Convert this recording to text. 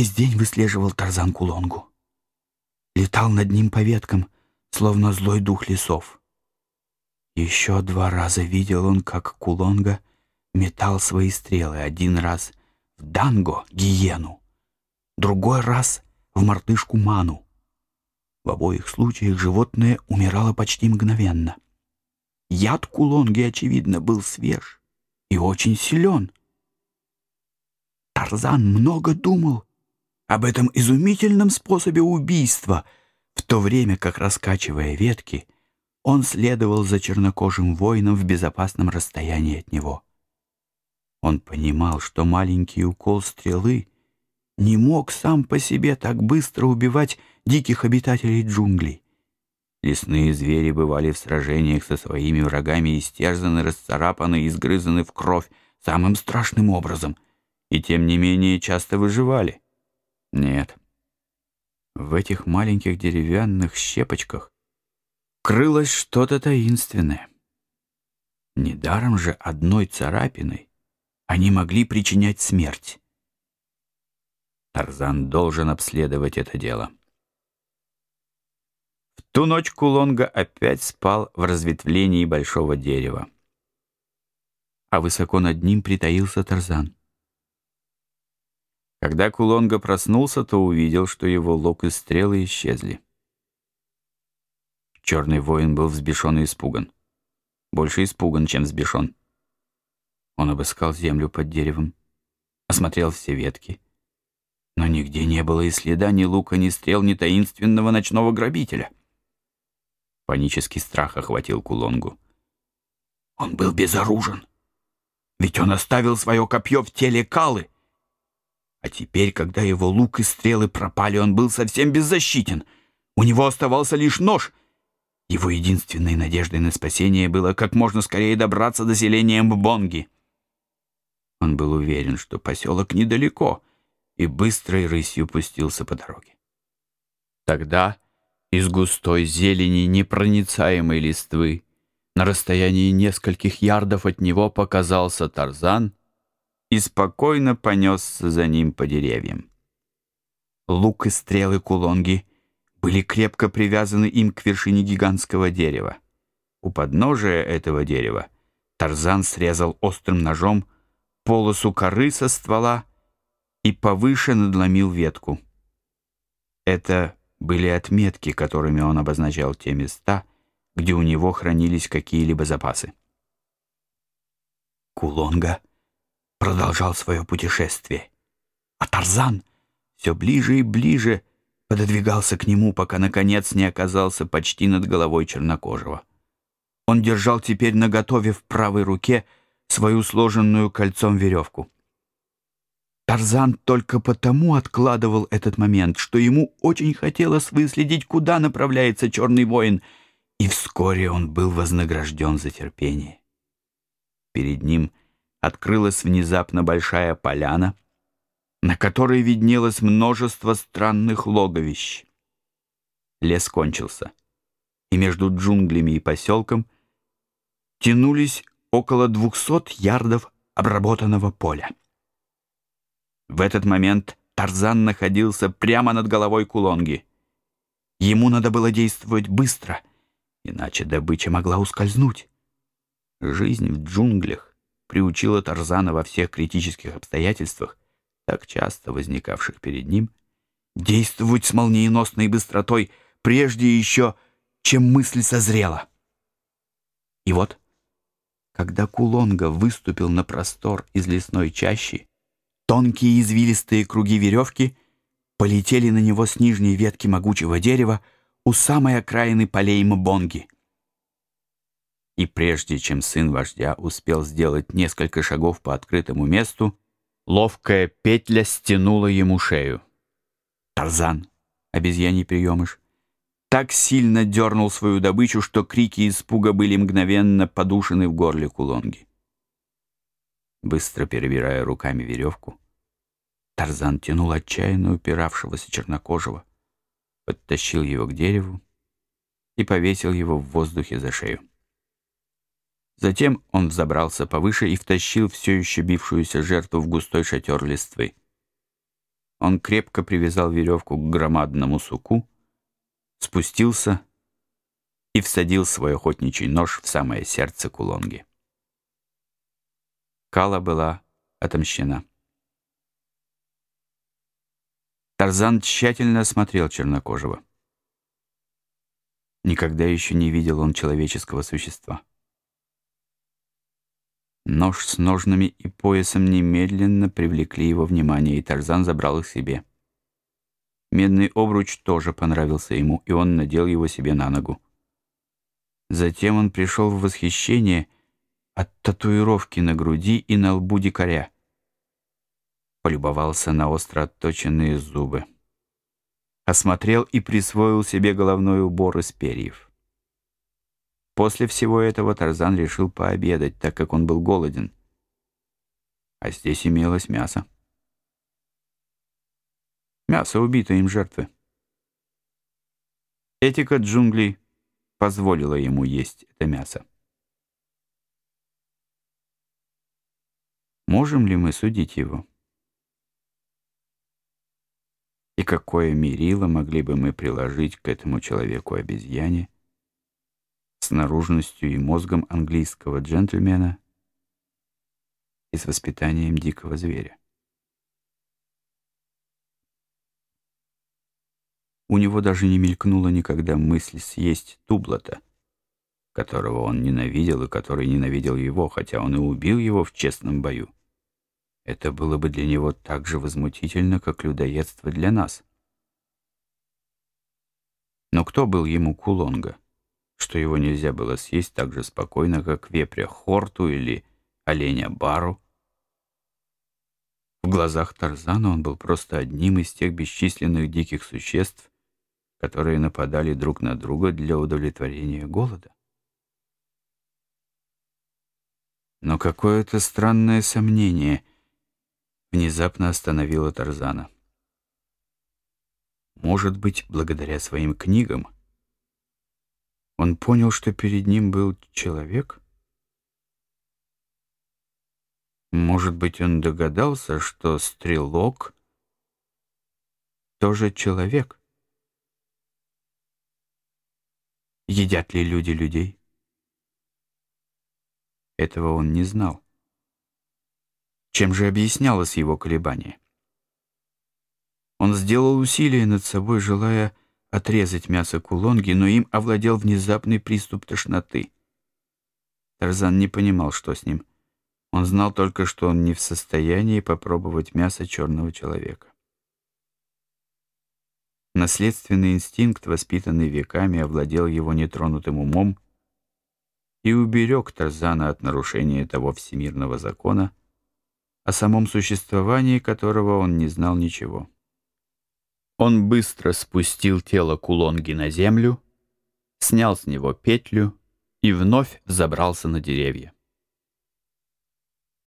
Весь день выслеживал Тарзан Кулонгу. Летал над ним по веткам, словно злой дух лесов. Еще два раза видел он, как Кулонга метал свои стрелы. Один раз в Данго, гиену, другой раз в мартышку Ману. В обоих случаях животное умирало почти мгновенно. Яд Кулонги, очевидно, был свеж и очень силен. Тарзан много думал об этом изумительном способе убийства, в то время как, раскачивая ветки, он следовал за чернокожим воином в безопасном расстоянии от него. Он понимал, что маленький укол стрелы не мог сам по себе так быстро убивать диких обитателей джунглей. Лесные звери бывали в сражениях со своими врагами истерзаны, расцарапаны и изгрызаны в кровь самым страшным образом, и тем не менее часто выживали. Нет, в этих маленьких деревянных щепочках крылось что-то таинственное. Недаром же одной царапиной они могли причинять смерть. Тарзан должен обследовать это дело. В ту ночь Кулонга опять спал в разветвлении большого дерева. А высоко над ним притаился Тарзан. Когда Кулонга проснулся, то увидел, что его лук и стрелы исчезли. Черный воин был взбешен и испуган. Больше испуган, чем взбешен. Он обыскал землю под деревом, осмотрел все ветки — но нигде не было и следа ни лука, ни стрел, ни таинственного ночного грабителя. Панический страх охватил Кулонгу. Он был безоружен, ведь он оставил свое копье в теле Калы. А теперь, когда его лук и стрелы пропали, он был совсем беззащитен. У него оставался лишь нож. Его единственной надеждой на спасение было как можно скорее добраться до селения Мбонги. Он был уверен, что поселок недалеко — и быстрой рысью пустился по дороге. Тогда из густой зелени непроницаемой листвы на расстоянии нескольких ярдов от него показался Тарзан и спокойно понесся за ним по деревьям. Лук и стрелы кулонги были крепко привязаны им к вершине гигантского дерева. У подножия этого дерева Тарзан срезал острым ножом полосу коры со ствола и повыше надломил ветку. Это были отметки, которыми он обозначал те места, где у него хранились какие-либо запасы. Кулонга продолжал свое путешествие, а Тарзан все ближе и ближе пододвигался к нему, пока, наконец, не оказался почти над головой чернокожего. Он держал теперь наготове в правой руке свою сложенную кольцом веревку. Тарзан только потому откладывал этот момент, что ему очень хотелось выследить, куда направляется черный воин, и вскоре он был вознагражден за терпение. Перед ним открылась внезапно большая поляна, на которой виднелось множество странных логовищ. Лес кончился, и между джунглями и поселком тянулись около двухсот ярдов обработанного поля. В этот момент Тарзан находился прямо над головой Кулонги. Ему надо было действовать быстро, иначе добыча могла ускользнуть. Жизнь в джунглях приучила Тарзана во всех критических обстоятельствах, так часто возникавших перед ним, действовать с молниеносной быстротой, прежде еще, чем мысль созрела. И вот, когда Кулонга выступил на простор из лесной чащи, Тонкие извилистые круги веревки полетели на него с нижней ветки могучего дерева у самой окраины полей Мбонги. И прежде чем сын вождя успел сделать несколько шагов по открытому месту, ловкая петля стянула ему шею. Тарзан, обезьяний приемыш, так сильно дернул свою добычу, что крики испуга были мгновенно подушены в горле кулонги. Быстро перебирая руками веревку, Тарзан тянул отчаянно упиравшегося чернокожего, подтащил его к дереву и повесил его в воздухе за шею. Затем он взобрался повыше и втащил все еще бившуюся жертву в густой шатер листвы. Он крепко привязал веревку к громадному суку, спустился и всадил свой охотничий нож в самое сердце кулонги. Кала была отомщена. Тарзан тщательно осмотрел чернокожего. Никогда еще не видел он человеческого существа. Нож с ножнами и поясом немедленно привлекли его внимание, и Тарзан забрал их себе. Медный обруч тоже понравился ему, и он надел его себе на ногу. Затем он пришел в восхищение от татуировки на груди и на лбу дикаря. Полюбовался на остро отточенные зубы. Осмотрел и присвоил себе головной убор из перьев. После всего этого Тарзан решил пообедать, так как он был голоден. А здесь имелось мясо. Мясо убитой им жертвы. Этика джунглей позволила ему есть это мясо. Можем ли мы судить его? И какое мерило могли бы мы приложить к этому человеку-обезьяне, с наружностью и мозгом английского джентльмена и с воспитанием дикого зверя. У него даже не мелькнула никогда мысль съесть Тублата, которого он ненавидел и который ненавидел его, хотя он и убил его в честном бою. Это было бы для него так же возмутительно, как людоедство для нас. Но кто был ему Кулонга? Что его нельзя было съесть так же спокойно, как вепря хорту или оленя бару. В глазах Тарзана он был просто одним из тех бесчисленных диких существ, которые нападали друг на друга для удовлетворения голода. Но какое-то странное сомнение внезапно остановило Тарзана. Может быть, благодаря своим книгам — он понял, что перед ним был человек? Может быть, он догадался, что стрелок тоже человек? Едят ли люди людей? Этого он не знал. Чем же объяснялось его колебание? Он сделал усилие над собой, желая отрезать мясо кулонги, но им овладел внезапный приступ тошноты. Тарзан не понимал, что с ним. Он знал только, что он не в состоянии попробовать мясо черного человека. Наследственный инстинкт, воспитанный веками, овладел его нетронутым умом и уберег Тарзана от нарушения того всемирного закона, о самом существовании которого он не знал ничего. Он быстро спустил тело Кулонги на землю, снял с него петлю и вновь забрался на деревья.